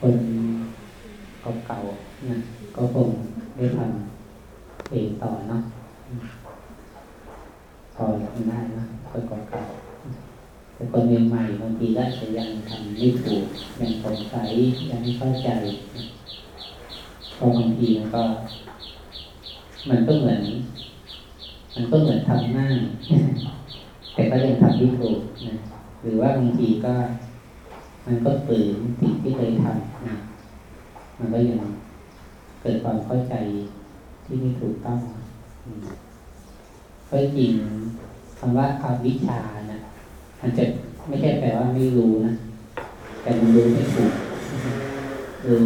คนเก่าๆนะก็คงได้ทำเพลงต่อเนาะพอทำได้นะคนเก่าๆแต่คนใหม่ๆบางทีก็จะยังทำไม่ถูกยังสงสัยยังไม่เข้าใจเพราะบางทีมันก็ มันก็เหมือน มันก็เหมือนทำง่ายแต่ก็ยังทำไม่ถูกนะหรือว่าบางทีก็ มันก็ฝืนสิ่งที่เคยทำ มันก็ยังเกิดความเข้าใจที่ไม่ถูกต้องเพราะจริงคำว่าอวิชานะมันจะไม่ใช่แปลว่าไม่รู้นะแต่มันรู้ไม่ถูกรู้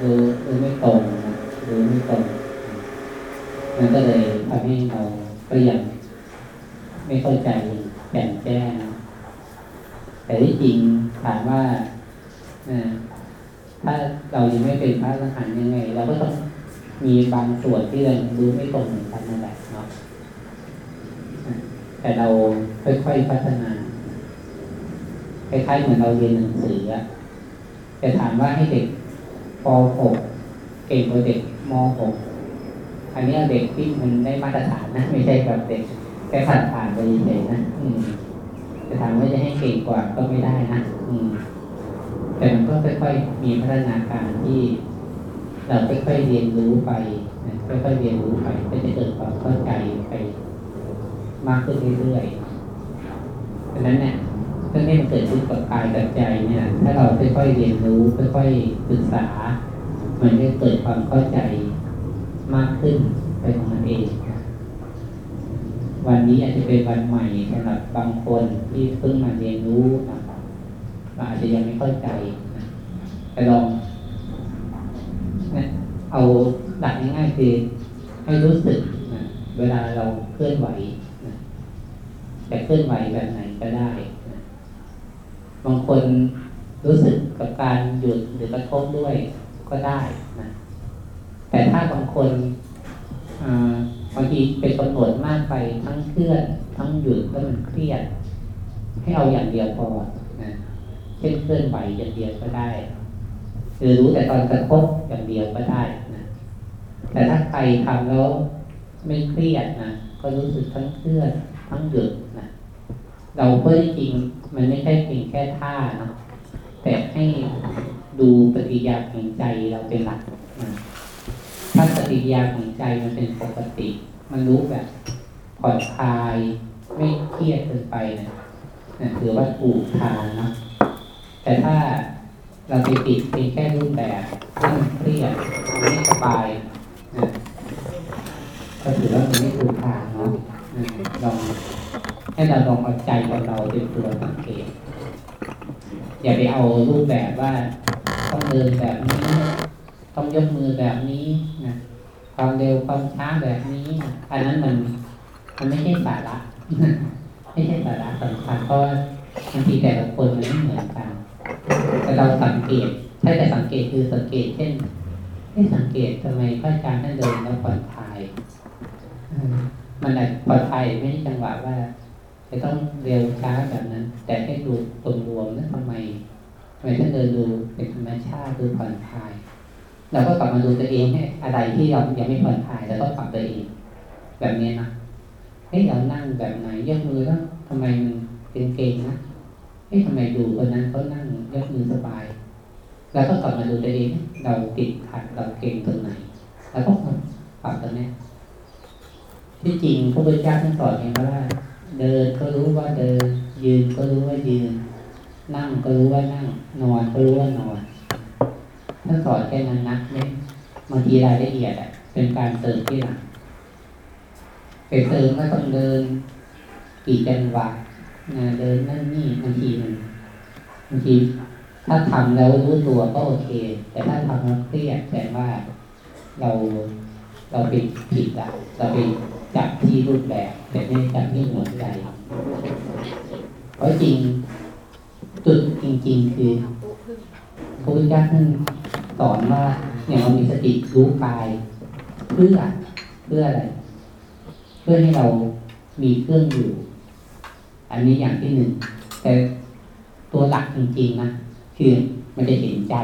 รู้รู้ไม่ตรงนะรู้ไม่ตรงมันก็เลยทำให้เราก็ยังไม่เข้าใจแจ่มแจ้งแต่ที่จริงถามว่า ถ้าเรายังไม่เป็นพระอรหันต์ยังไงเราก็ต้องมีบางส่วนที่เรารู้ไม่ตรงเหมือนกันนั่นแหละเนาะแต่เราค่อยๆพัฒนาคล้ายๆเหมือนเราเรียนหนังสือแต่ถามว่าให้เด็กป .6 เก่งกว่าเด็กม .6 อันนี้เด็กที่มันได้มาตรฐานนะ ไม่ใช่แบบเด็กแค่ผ่านผ่านไปเฉยๆนะจะถามว่าจะให้เก่งกว่าก็ไม่ได้นะ อืม แต่มันก็ค่อยๆมีพัฒนาการที่เราค่อยๆเรียนรู้ไปนะค่อยๆเรียนรู้ไปก็จะเกิดความเข้าใจไป มากขึ้นเรื่อยๆดังนั้นเนี่ยเรื่องนี้มันเกิดขึ้นกับกายกับใจเนี่ย ถ้าเราค่อยๆเรียนรู้ค่อยๆศึกษา มันจะเกิดความเข้าใจมากขึ้นไปของมันเองวันนี้อาจจะเป็นวันใหม่สำหรับบางคนที่เพิ่งมาเรียนรู้นะ อาจจะยังไม่เข้าใจนะไปลองนะเอาหลักง่ายๆคือให้รู้สึกนะเวลาเราเคลื่อนไหวนะจะเคลื่อนไหวแบบไหนก็ได้นะบางคนรู้สึกกับการหยุดหรือกระทบด้วยก็ได้นะแต่ถ้าบางคนบางทีเป็นกำหนดมากไปทั้งเคลื่อน ทั้งหยุดแล้วมันเครียด ให้เอาอย่างเดียวพอ เช่นเคลื่อนไหวอย่างเดียวก็ได้ หรือรู้แต่ตอนกระทบอย่างเดียวก็ได้นะแต่ถ้าใครทำแล้วไม่เครียดนะก็รู้สึกทั้งเคลื่อนทั้งหยุดนะเราเพื่อจริงมันไม่ใช่เพียงแค่ท่านะแต่ให้ดูปฏิยาของใจเราเป็นหลักนะถ้าปฏิยาของใจมันเป็นปกติ มันรู้แบบผ่อนคลายไม่เครียดเกินไปนะนะถือว่าถูกทางนะ แต่ถ้าเราไปติดเป็นแค่รูปแบบที่มันเครียดไม่สบายนะก็ถือว่ามันไม่ถูกทางเนาะลองให้เราลองเอาใจของเราเป็นตัวสังเกตอย่าไปเอารูปแบบว่าต้องเดินแบบนี้ ต้องยกมือแบบนี้นะความเร็วความช้าแบบนี้อันนั้นมันมันไม่ใช่สาระไม่ใช่สาระสำคัญเพราะบางทีแต่ละคนมันไม่เหมือนกัน แต่เราสังเกตถ้าจะสังเกตคือสังเกตเช่นให้สังเกตทำไมพระอาจารย์ท่านเดินแล้วผ่อนคลายมันอาจผ่อนคลายไม่ใช่จังหวะว่าจะต้องเร็วช้าแบบนั้น แต่ให้ดูตรงรวมนั้นทำไมทำไมท่านเดินดูเป็นธรรมชาติดูผ่อนคลายเราก็กลับมาดูตัวเองให้อะไรที่เรายังไม่ผ่อนคลายแล้วก็ปรับตัวเองแบบนี้นะเฮ้เรานั่งแบบไหนยกมือแล้วทำไมมันเป็นเกงนะ เฮ้ยทำไมดูคนนั้นเขานั่งยกมือสบาย แล้วก็กลับมาดูตัวเองเราติดขัดเราเก่งตรงไหนแล้วก็ปรับตรงนี้ที่จริงพระพุทธเจ้าท่านสอนเองว่า เดินก็รู้ว่าเดิน ยืนก็รู้ว่ายืน นั่งก็รู้ว่านั่ง นอนก็รู้ว่านอนท่านสอนแค่นั้นนะไม่บางทีรายละเอียดอะ เป็นการเติมที่หลังไปเติมก็ต้องเดินกี่จังหวะ เดินนั่นนี่บางทีมันบางทีถ้าทำแล้วรู้ตัวก็โอเค แต่ถ้าทำแล้วเครียดแสดงว่าเราเราไปผิดอะเราไปจับที่รูปแบบ แต่ไม่จับที่หัวใจเพราะจริงจุดจริง ๆ คือพระพุทธเจ้าท่านสอนว่าอย่างเรามีสติรู้กาย เพื่อเพื่ออะไร เพื่อให้เรามีเครื่องอยู่ อันนี้อย่างที่หนึ่งแต่ตัวหลักจริงๆนะคือมันจะเห็นใจ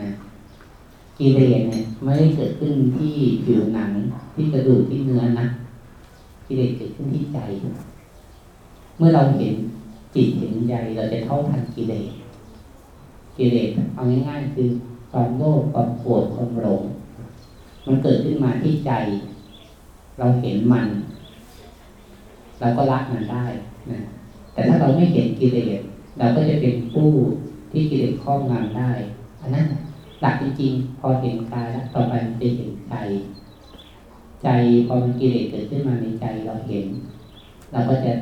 นะกิเลสเนี่ยไม่ได้เกิดขึ้นที่ผิวหนังที่กระดูกที่เนื้อนะกิเลสเกิดขึ้นที่ใจ เมื่อเราเห็นจิตเห็นใจเราจะเท่าทันกิเลสกิเลสเอาง่ายๆคือความโลภความโกรธความหลงมันเกิดขึ้นมาที่ใจ เราเห็นมัน เราก็รักมันได้ นะแต่ถ้าเราไม่เห็นกิเลสเราก็จะเป็นผู้ที่กิเลสครอบงำได้อันนั้นหลักจริงๆ พอเห็นกายแล้วต่อไปมันจะเห็นใจ ใจพอมันกิเลสเกิดขึ้นมาในใจเราเห็น เราก็จะ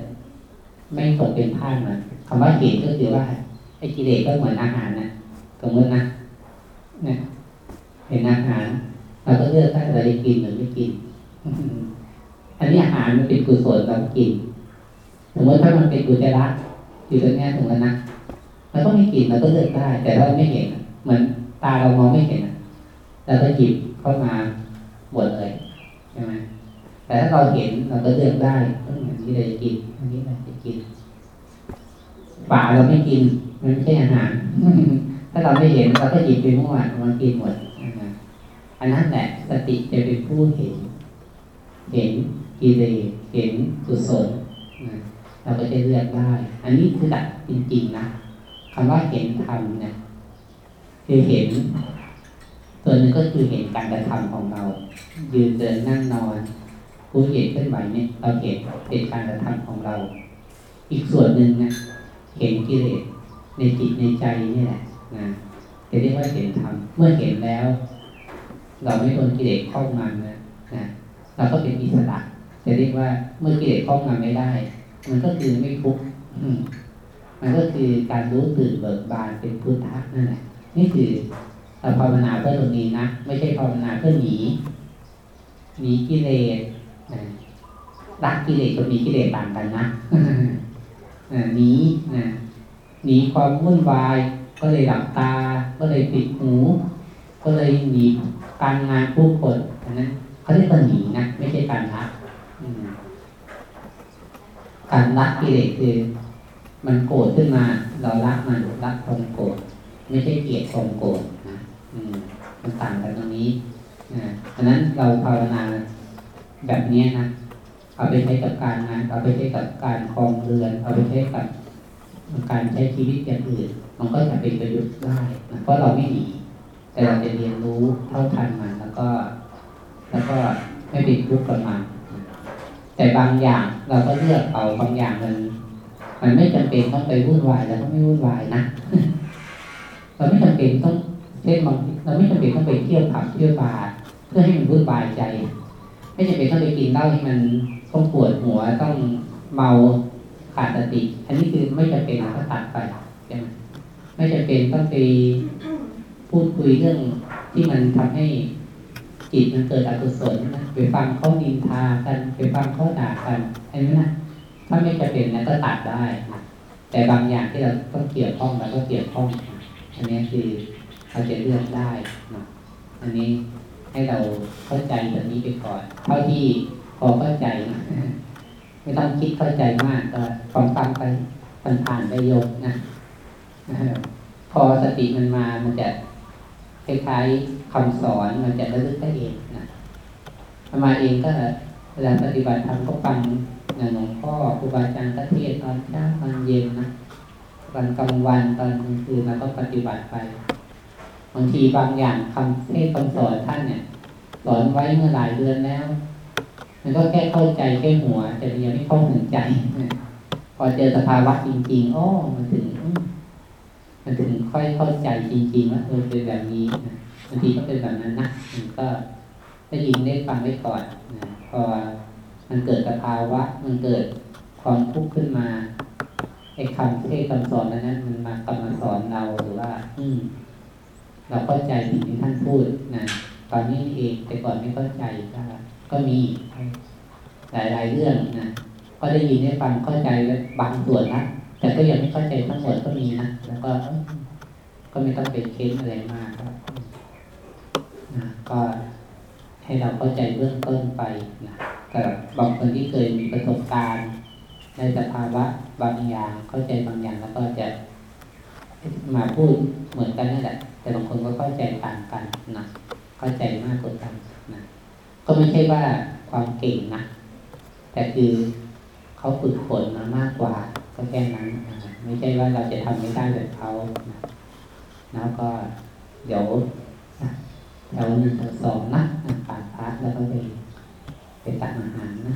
ไม่ตกเป็นท่ามันคำว่าเห็นก็คือว่าไอ้กิเลสก็เหมือนอาหารนะสมมตินะเนี่ยเห็นอาหารเราก็เลือกถ้าเราจะกินหรือไม่กิน อันนี้อาหารมันเป็นกุศลเรากิน สมมติถ้ามันเป็นกุศลอยู่ตรงนี้ถึงแล้วนะเราก็ม่กินเราก็เลือกได้ แต่เราไม่เห็นเหมือนตาเรามองไม่เห็นเราก็หยิบเข้ามาหมดเลยใช่ไหมแต่ถ้าเราเห็นเราก็เลือกได้อันนี้เราจะกินอันนี้เราจะกินฝาเราไม่กิน มันไม่ใช่อาหาร ถ้าเราไม่เห็นเราก็หยิบไปมั่วมันกินหมดอันนั้นแหละสติจะเป็นผู้เห็น เห็นกิเลสเห็นกุศล เราก็จะเลือกได้ อันนี้คือหลักจริงๆนะคำว่าเห็นธรรมเนี่ยคือเห็นตัวนึงก็คือเห็นการกระทำของเรา ยืนเดินนั่งนอนผู้เหตุเคลื่อนไหวเนี่ยเราเห็นเป็นการกระทำของเรา อีกส่วนหนึ่งนะเห็นกิเลสในจิตในใจนี่แหละนะจะเรียกว่าเห็นธรรมเมื่อเห็นแล้ว เราไม่โดนกิเลสเข้ามานะนะเราก็เป็นอิสระจะเรียกว่าเมื่อกิเลสเข้ามาไม่ได้ มันก็คือไม่ทุกข์มันก็คือการรู้ตื่นเบิกบานเป็นพุทธะนั่นแหละนี่คือเราภาวนาเพื่อตรงนี้นะไม่ใช่ภาวนาเพื่อหนีหนีกิเลสรักกิเลสกับหนีกิเลสต่างกันนะหนีนะหนีความวุ่นวาย ก็เลยหลับตา ก็เลยปิดหู ก็เลยหนีการงานผู้คนอันนั้นเขาเรียกว่าหนีนะไม่ใช่การรัก การรักกิเลสคือ มันโกรธขึ้นมา เรารักมันรักความโกรธไม่ใช่เกลียดความโกรธนะอืมมันต่างกันตรงนี้นะอันนั้นเราภาวนาแบบนี้นะเอาไปใช้กับการงาน เอาไปใช้กับการคลองเรือน เอาไปใช้กับการใช้ชีวิตอย่างอื่น มันก็จะเป็นประโยชน์ได้นะเพราะเราไม่หนีแต่เราจะเรียนรู้เท่าทันมันแล้วก็ แล้วก็ไม่เป็นทุกข์กับมัน แต่บางอย่างเราก็เลือกเอาบางอย่างมัน มันไม่จำเป็นต้องไปวุ่นวายแล้วก็ไม่วุ่นวายนะเราไม่จำเป็นต้องเช่นบางเราไม่จำเป็นต้องไปเที่ยวผับเที่ยวบาร์เพื่อให้มันวุ่นวายใจ ไม่จำเป็นต้องไปกินเหล้าให้มันต้องปวดหัวต้องเมาขาดสติ อันนี้คือไม่จำเป็นก็ตัดไปใช่ไหมไม่จำเป็นต้องไปพูดคุยเรื่องที่มันทำให้ จิตมันเกิดอกุศลนะไปฟังเขานินทากันไปฟังเขาด่ากันไอ้นี่นะถ้าไม่จำเป็นนะก็ตัดได้นะแต่บางอย่างที่เราต้องเกี่ยวข้องเราก็เกี่ยวข้องอันนี้คือเราจะเลือกได้นะอันนี้ให้เราเข้าใจแบบนี้ไปก่อนเท่าที่พอเข้าใจนะไม่ต้องคิดเข้าใจมากก็ฟังฟังไปผ่านๆไปโยกนะพอสติมันมามันจะคล้ายๆ คำสอนมันจะระลึกได้เองนะมาเองก็เวลาปฏิบัติธรรมก็ฟังางหลวงพ่อครูบาอาจารย์ก็เทศตอนเช้าตอนเย็นนะวันกลางวันตอนกลางคืนเราก็ปฏิบัติไปบางทีบางอย่างคำเทศคำสอนท่านเนี่ย สอนไว้เมื่อหลายเดือนแล้ว มันก็แค่เข้าใจแค่หัว แต่ยังไม่เข้าถึงใจพอเจอสภาวะจริงๆอ๋อมันถึง มันถึงค่อยเข้าใจจริงๆว่าเออเป็นแบบนี้ บางทีก็เป็นแบบนั้นนะมันก็ได้ยินได้ฟังได้ก่อนนะพอมันเกิดสภาวะ มันเกิดความทุกข์ขึ้นมาไอ้คำเทศคำสอนนั้น มันมากำมาสอนเราหรือว่า อืม เราเข้าใจสิ่งที่ท่านพูดนะตอนนี้เองแต่ก่อนไม่เข้าใจก็ก็มีหลายๆเรื่องนะก็ได้ยินได้ฟังเข้าใจบางส่วนนะแต่ก็ยังไม่เข้าใจทั้งหมดก็มีนะแล้วก็ก็ไม่ต้องเป็นเคสอะไรมากครับ นะก็ให้เราเข้าใจเบื้องต้นไปนะแต่บางคนที่เคยมีประสบการณ์ ในสภาวะบางอย่างเข้าใจบางอย่างแล้วก็จะมาพูดเหมือนกันนั่นแหละ แต่บางคนก็เข้าใจต่างกันนะเข้าใจมากกว่ากันนะก็ไม่ใช่ว่าความเก่งนะแต่คือเขาฝึกฝนมามากกว่า ก็แค่นั้นนะไม่ใช่ว่าเราจะทำไม่ได้แบบเขานะแล้วก็เดี๋ยว แถวหนึ่งแถวสองนะผ่าพร์ทแล้วก็ไปไปตักอาหารนะ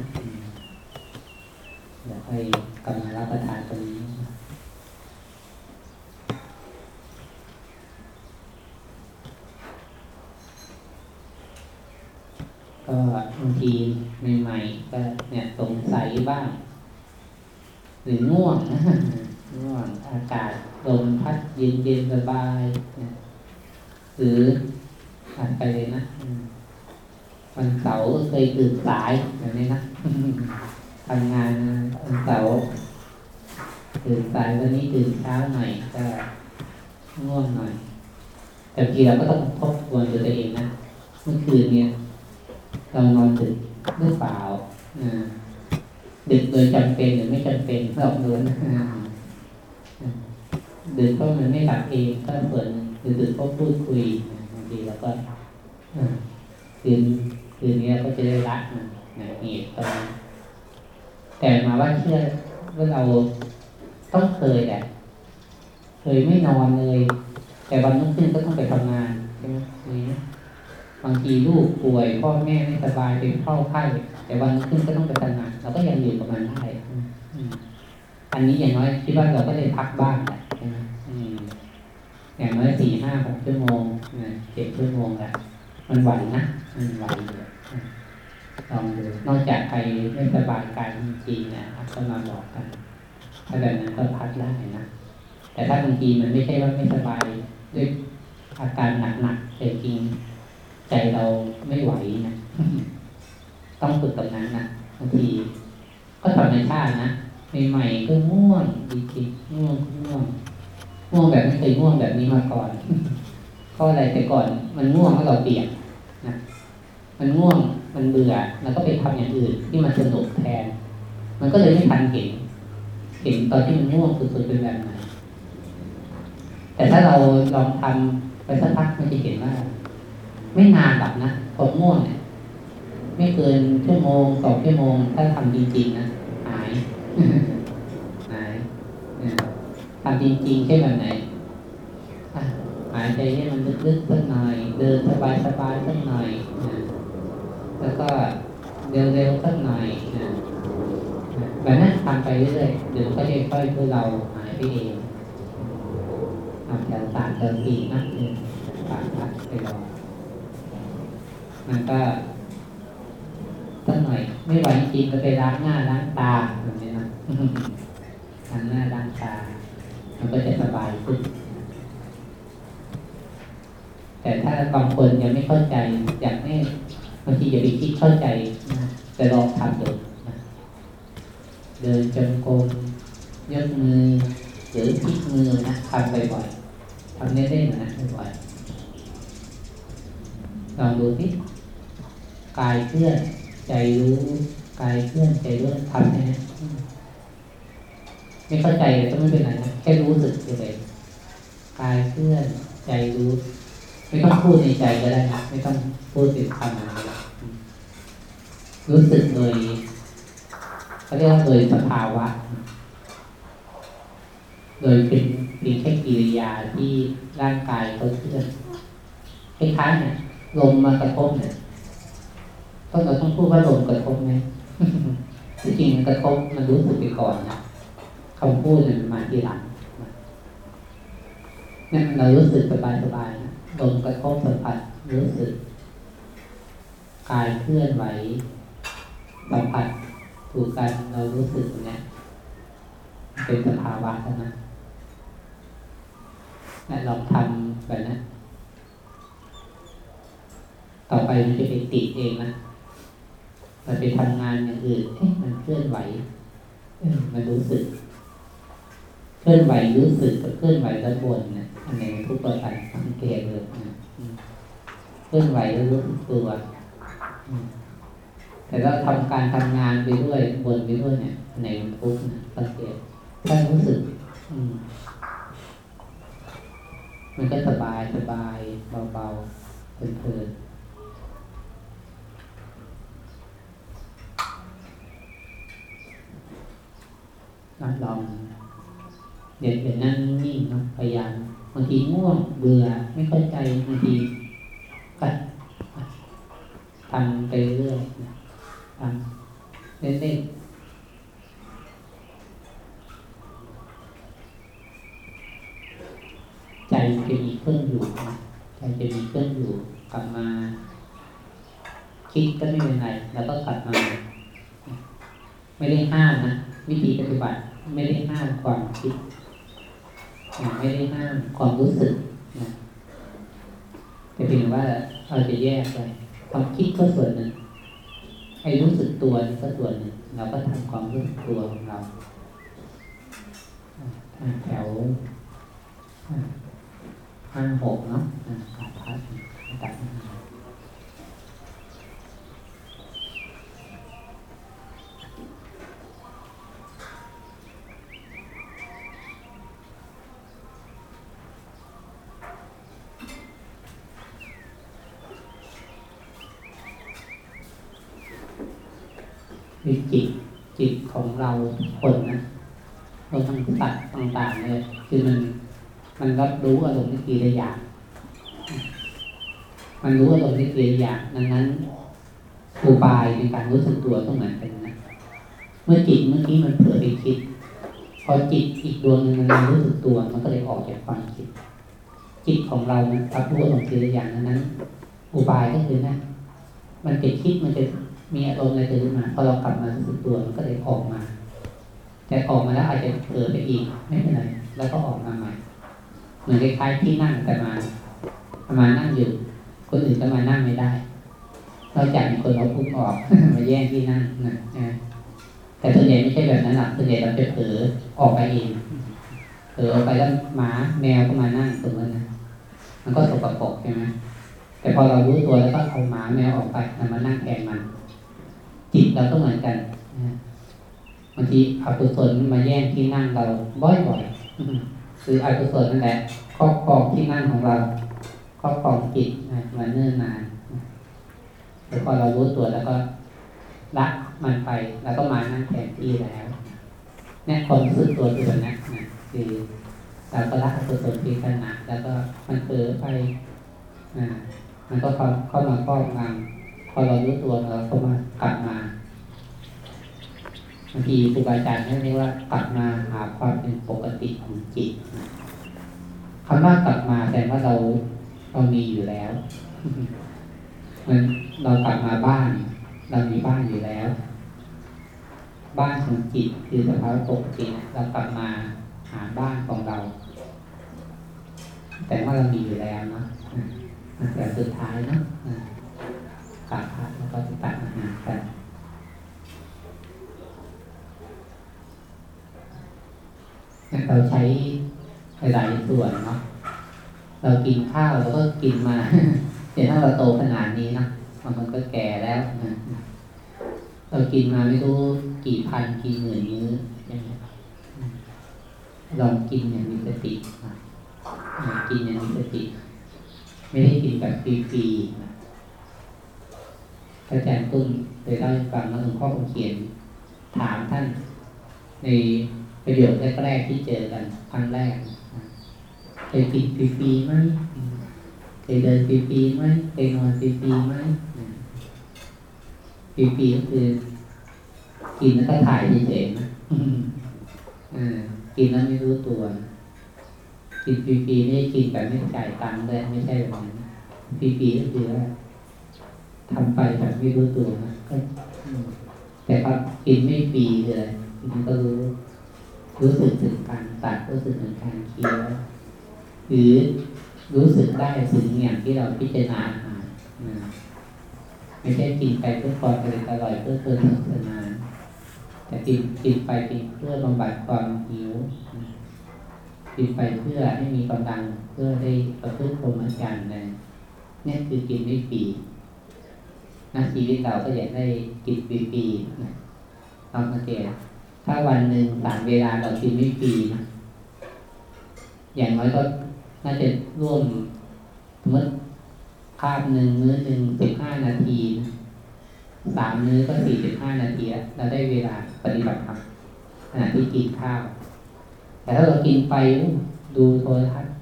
เดี๋ยวค่อยกำลังรับประทานตรงนี้ก็บางทีใหม่ๆก็เนี่ยสงสัยบ้าง หรือง่วงนะง่วงอากาศลมพัดเย็นเย็นสบาย หรือ อ่านไปเลยนะวันเสาร์เคยตื่นสายแบบนี้นะทำงานวันเสาร์ตื่นสายวันนี้ตื่นเช้าหน่อยก็ง่วงหน่อย แต่ทีเราก็ต้องทบทวนตัวเองนะเมื่อคืนเนี่ยเรานอนดึกหรือเปล่าดึกโดยจำเป็นหรือไม่จำเป็นเราดูนะดึกเพราะมันไม่หลับเองก็เปิดดึกเพราะพูดคุยบางทีแล้วก็คืนคืนนี้ก็จะได้รักนะเหตุตอนแต่มาว่าเชื่อว่าเราต้องเคยแหละเคยไม่นอนเลย แต่วันนุ่งขึ้นก็ต้องไปทำงานใช่ไหมนี่บางทีลูกป่วยพ่อแม่ไม่สบายเป็นเข้าไข้แต่วันนุ่งขึ้นก็ต้องไปทำงานเราก็ยังอยู่กับมันได้อันนี้อย่างน้อยคิดว่าเราก็ได้พักบ้างแหละใช่ไหมอย่างน้อยสี่ห้าหกชั่วโมง จ็ดชั่วโมงแหละมันไหวนะ มันไหวเลยลองดูนอกจากใครไม่สบายกายจริงๆนะก็มาบอกกันถ้าแบบนั้นก็พักได้นะ แต่ถ้าบางทีมันไม่ใช่ว่าไม่สบายด้วยอาการหนักๆแต่จริงใจเราไม่ไหวนะต้องฝึกตรงนั้นนะบางที ก็ธรรมชาตินะใหม่ๆก็ง่วงดีจริงง่วงง่วงง่วงแบบไม่เคยง่วงแบบนี้มาก่อน เพราะอะไรแต่ก่อนมันง่วงเพราะเราเปียกนะมันง่วงมันเบื่อแล้วก็ไปทำอย่างอื่นที่มันสนุกแทน มันก็เลยไม่ทันเห็น เห็นตอนที่มันง่วงสุดๆเป็นแบบไหนแต่ถ้าเราลองทำไปสักพักมันจะเห็นว่า ไม่นานหรอกนะพอง่วงเนี่ยไม่เกินชั่วโมงสองชั่วโมง ถ้าทำจริงๆนะหายหายทำจริงๆใช่แบบไหนายใจให้มันลึกๆสักหน่อย เดินสบายๆสักหน่อยแล้วก็เร็วๆสักหน่อยแบบนั้นทำไปเรื่อยๆเดี๋ยวก็จะค่อยๆคือเราหายไปเองทำแถวสามเติมปีนะสามพัดไปรอมันก็สักหน่อยไม่ไหวจริงก็ไปล้างหน้าล้างตาแบบนี้นะล้างหน้าล้างตามันก็จะสบายขึ้น แต่ถ้าบางคนยังไม่เข้าใจ อยากให้บางทีอย่าไปคิดเข้าใจนะแต่ลองทำดูนะเดินจงกรมยกมือหรือพลิกมือนะทำบ่อยๆทำเล่นๆนะบ่อยๆลองดูสิกายเคลื่อนใจรู้กายเคลื่อนใจรู้ทำแค่นี้ไม่เข้าใจก็ไม่เป็นไรนะแค่รู้สึกเลยๆกายเคลื่อนใจรู้ ไม่ต้องพูดในใจก็ได้นะไม่ต้องพูดเป็นคำอะไรรู้สึกโดยเขาเรียกว่าโดยสภาวะ โดยเป็นเพียงแค่กิริยาที่ร่างกายเขาเคลื่อนคล้ายๆเนี่ยลมมากระทบเนี่ยต้องเราต้องพูดว่าลมกระทบไหมที่จริงมันกระทบมันรู้สึกไปก่อนนะคำพูดมันมาทีหลังเนี่ยเรารู้สึกสบายๆนะลมกระทบสัมผัสรู้สึกกายเคลื่อนไหวสัมผัสถูกกันเรารู้สึกเนี่ยเป็นสภาวะเท่านั้นลองทำแบบนั้นต่อไปมันจะไปติดเองนะเราไปทำงานอย่างอื่นเอ๊ะมันเคลื่อนไหวมันรู้สึก เคลื่อนไหวรู้สึกกับเคลื่อนไหวด้านบนนะอันไหนทุกประการสังเกตเลยนะเคลื่อนไหวแล้วรู้สึกตัว แต่เราทำการทำงานไปด้วยบนไปด้วยเนี่ยในมันทุกข์นะสังเกตถ้ารู้สึก อืมมันก็สบายสบายเบาๆเพลินๆลอง เดี๋ยวเดี๋ยวนั่งนิ่งนะพยายามบางทีง่วงเบื่อไม่เข้าใจบางทีก็ทำไปเรื่อยทำเล่นๆใจจะมีเครื่องอยู่ใจจะมีเครื่องอยู่กลับมา คิดก็ไม่เป็นไรแล้วก็กลับมา ไม่ได้ห้ามนะวิธีปฏิบัติไม่ได้ห้ามความคิด ไม่ได้ห้ามความรู้สึกนะแต่เพียงว่าเราจะแยกไปความคิดก็ส่วนหนึ่งไอ้รู้สึกตัวนี่ก็ส่วนหนึ่งเราก็ทำความรู้สึกตัวของเราแถวห้าหกเนาะกาพัดตัด คือจิตจิตของเราคนนะเราทั้งสัตว์ต่างๆเลยคือมันมันรับรู้อารมณ์ที่กีละอย่างมันรู้อารมณ์ที่กีละอย่างดังนั้นอุบายในการรู้สึกตัวต้องเหมือนกันนะเมื่อจิตเมื่อกี้มันเผลอไปคิด พอจิตอีกดวงหนึ่งมันรู้สึกตัวมันก็เลยออกจากความคิด จิตของเรามันรับรู้อารมณ์ทีละอย่างนั้น อุบายก็คือนะมันจะคิดมันจะ มีอารมณ์อะไรเกิดขึ้นมาพอเรากลับมารู้สึกตัวมันก็เลยออกมา แต่ออกมาแล้วอาจจะเผลอไปอีกไม่เป็นไรแล้วก็ออกมาใหม่เหมือนคล้ายๆที่นั่งแต่มามานั่งอยู่ คนอื่นก็มานั่งไม่ได้เราจากมีคนเราพุ่งออกมาแย่งที่นั่งนะแต่ส่วนใหญ่ไม่ใช่แบบนั้นหรอกส่วนใหญ่เราจะเผลอออกไปเองเผลอออกไปแล้วหมาแมวก็มานั่งตรงนั้นนะมันก็สกปรกใช่ไหมแต่พอเรารู้ตัวแล้วก็เอาหมาแมวออกไปนมานั่งแทนมัน จิตเราก็เหมือนกันบางทีอกุศลมาแย่งที่นั่งเราบ่อยๆคืออกุศลนั่นแหละครอบครองที่นั่งของเราครอบครองจิตมาเนิ่นนานแล้วพอเรารู้ตัวแล้วก็ละมันไป แล้วก็มานั่งแทนที่แล้วเนี่ยความรู้สึกตัวคือแบบนี้นะคือเราก็ละอกุศลที่ขนาดแล้วก็มันเผลอไปอ่ามันก็เข้าเข้ามาครอบงำ อเรารู้ตัวเราก็มากลับมาบางทีครูบาอาจารย์เรียกว่ากลับมาหาความเป็นปกติของจิตคำว่ากลับมาแสดงว่าเราเรามีอยู่แล้วเหมันเรากลับมาบ้าน เรามีบ้านอยู่แล้ว บ้านของจิตคือสภาวะปกติเรากลับมาหาบ้านของเรา แต่ว่าเรามีอยู่แล้วเนาะแต่สุดท้ายเนาะ กราบพระแล้วก็จะตัดอาหารกันเราใช้หลายส่วนเนาะเรากินข้าวเราก็กินมาเดี๋ยวถ้าเราโตขนาดนี้นะมันก็แก่แล้วนะเรากินมาไม่รู้กี่พันกี่หมื่นมื้อลองกินอย่างมีสติกินอย่างมีสติ ไม่ได้กินแบบฟรีๆนะ อาจารย์ตุ้นเคยเล่าให้ฟังว่าหลวงพ่อคงเขียน ถามท่านในประโยชน์แรกๆที่เจอกันครั้งแรกเคยกินฟรีๆไหมเคยเดินฟรีๆไหมเคยนอนฟรีๆไหมฟรีๆก็คือกินแล้วก็ถ่ายเฉยๆนะกินแล้วไม่รู้ตัว กินฟรีๆไม่กินแบบไม่จ่ายตังค์เลยไม่ใช่แบบนั้นฟรีๆก็คือว่า ทำไปแบบไม่รู้ตัวนะก็แต่พอกินไม่ฟรีเลยมันก็รู้ รู้สึกถึงการตัดรู้สึกถึงการเคี้ยวหรือรู้สึกได้ถึงอย่างที่เราพิจารณาอาหารไม่ใช่กินไปเพื่อความอร่อยเพื่อเพลินสนานแต่กินกินไปกินเพื่อบำบัดความหิวกินไปเพื่อให้มีกำลังเพื่อได้ประพฤติพรหมจรรย์นะนี่คือกินไม่ฟรี นะชีวิตเราก็อยากได้กินฟรีๆนะเราสังเกตถ้าวันหนึ่งสามเวลาเรากินไม่ฟรีนะอย่างน้อยก็น่าจะร่วมสมมติภาพหนึ่งมื้อหนึ่งสิบห้านาทีสามมื้อก็สี่สิบห้านาทีแล้วเราได้เวลาปฏิบัติธรรมขณะที่กินข้าว แต่ถ้าเรากินไปดูโทรทัศน์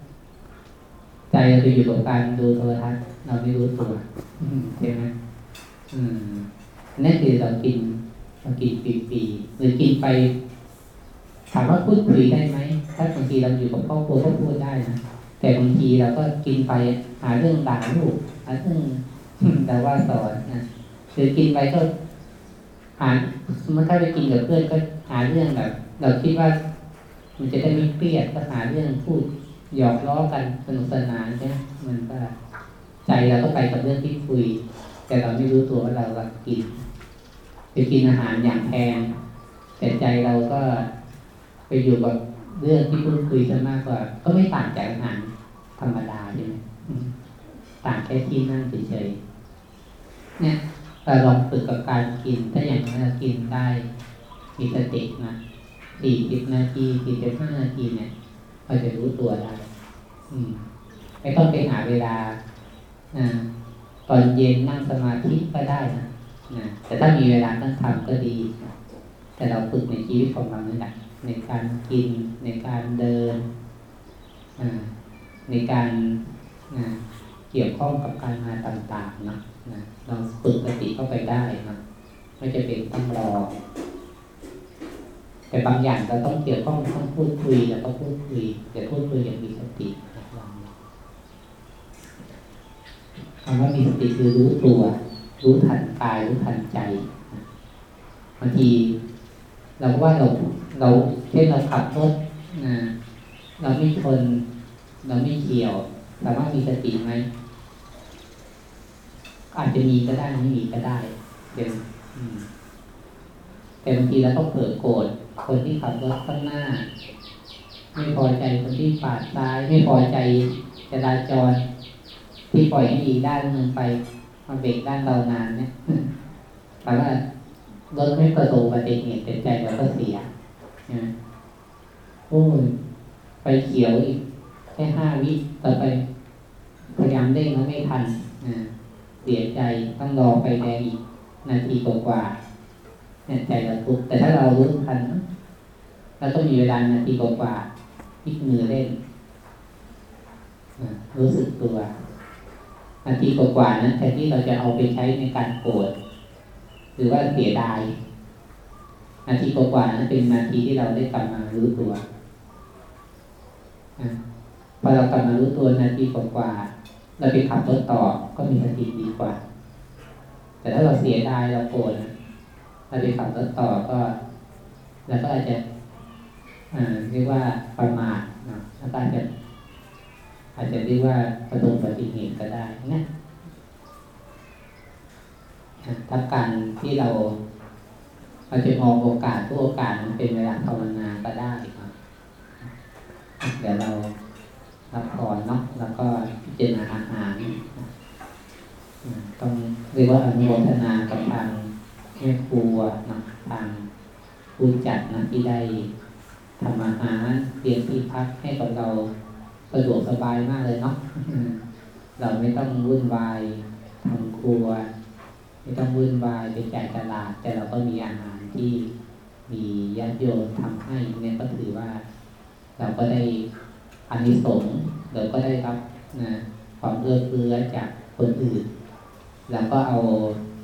ใจเราไปอยู่กับการดูโทรทัศน์เราไม่รู้ตัวใช่ไหม อืมนั่นคือเรากินเรากินปีๆหรือกินไปถามว่าพูดคุยได้ไหมถ้าบางทีเราอยู่กับครอบครัวก็พูดได้นะแต่บางทีเราก็กินไปหาเรื่องด่าลูกหาเรื่องแต่ว่าสอนนะหรือกินไปก็หาสมมติถ้าไปกินกับเพื่อนก็หาเรื่องแบบ เราคิดว่า มันจะได้ไม่เครียดก็หาเรื่องพูดหยอกล้อกันสนุกสนานใช่ไหมมันก็ใจเราก็ไปกับเรื่องที่คุย แต่เราไม่รู้ตัวว่าเรากำลังกินไปกินอาหารอย่างแพงแต่ใจเราก็ไปอยู่กับเรื่องที่พูดคุยซะมากกว่า ก็ไม่ต่างจากอาหารธรรมดาใช่ไหมต่างแค่ที่นั่งเฉยๆเนี่ยเราลองฝึกกับการกิน ถ้าอย่างนั้นเรากินได้มีสตินะสี่สิบนาทีสี่สิบห้านาทีเนี่ยเราจะรู้ตัวได้ อืม ไม่ต้องไปหาเวลาอ่า ตอนเย็นนั่งสมาธิก็ได้นะนะแต่ถ้ามีเวลาต้องทำก็ดี แต่เราฝึกในชีวิตของเรานี่แหละในการกิน ในการเดิน ในการเกี่ยวข้องกับการงานต่างๆนะนะเราฝึกสติเข้าไปได้นะไม่จะเป็นต้องรอ แต่บางอย่างเราต้องเกี่ยวข้องต้องพูดคุยแล้วก็พูดคุยแต่พูดคุยอย่างมีสตินะ ครับคำว่ามีสติคือรู้ตัว รู้ทันกายรู้ทันใจบางทีเราก็ว่าเราเราเช่นเราขับรถนะเราไม่ชนเราไม่เกี่ยวสามารถมีสติไหมอาจจะมีก็ได้ไม่มีก็ได้เดี๋ยวแต่บางทีเราต้องเผลอโกรธคนที่ขับรถข้างหน้า ไม่พอใจคนที่ปาดซ้าย ไม่พอใจจราจร ที่ปล่อยให้อีกด้านหนึ่งไปมาเบรกด้านเรานานเนี่ยแต่ว่ารถไม่ประสบอุบัติเหตุแต่ใจเราก็เสียนะโอ้ยไปเขียวอีกแค่ห้าวิต่อไปพยายามเร่งแล้วไม่ทันนะเสียใจต้องรอไฟแดงอีกนาทีกว่าเนี่ยใจเราทุกข์แต่ถ้าเรารู้ทันเราต้องมีเวลานาทีกว่าพลิกมือเล่นรู้สึกตัว นาทีกว่าๆนั้นแทนที่เราจะเอาไปใช้ในการโกรธหรือว่าเสียดายนาทีกว่าๆนั้นเป็นนาทีที่เราได้กลับมารู้ตัวนะพอเรากลับมารู้ตัวนาทีกว่าๆเราไปขับรถต่อก็มีสติดีกว่า แต่ถ้าเราเสียดายเราโกรธเราไปขับรถต่อก็แล้วก็อาจจะเรียกว่าประมาทนะแล้วก็อาจจะ อาจจะเรียกว่าประสบอุบัติเหตุก็ได้นะถ้าการที่เราเราจะมองโอกาสทุกโอกาสมันเป็นเวลาภาวนาก็ได้ครับเดี๋ยวเรารับพรเนาะแล้วก็พิจารณาอาหารต้องเรียกว่าอนุโมทนากับทางแม่ครัวนะทางผู้จัดนะที่ได้ทำอาหารเตรียมที่พักให้กับเรา สะดวกสบายมากเลยเนาะเราไม่ต้องวุ่นวายทำครัว ไม่ต้องวุ่นวายไปจ่ายตลาด แต่เราก็มีอาหารที่มีญาติโยมทำให้เนี่ยก็ถือว่า เราก็ได้อานิสงส์เราก็ได้รับนะความเอื้อเฟื้อจากคนอื่น แล้วก็เอา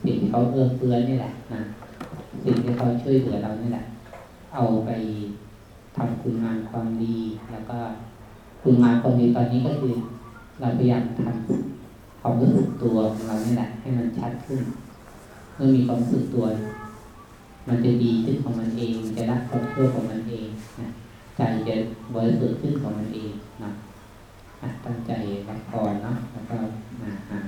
สิ่งที่เขาเอื้อเฟื้อนี่แหละนะสิ่งที่เขาช่วยเหลือเรานี่แหละ เอาไปทำคุณงามความดีแล้วก็ คืองานคนนี้ตอนนี้ก็คือเราพยายามทำความรู้สึกตัวของเราเนี่ยแหละให้มันชัดขึ้น เมื่อมีความรู้สึกตัว มันจะดีขึ้นของมันเอง จะรักความชั่วของมันเองนะใจจะบริสุทธิ์ขึ้นของมันเองนะตั้งใจรับพรเนาะแล้วก็มาหา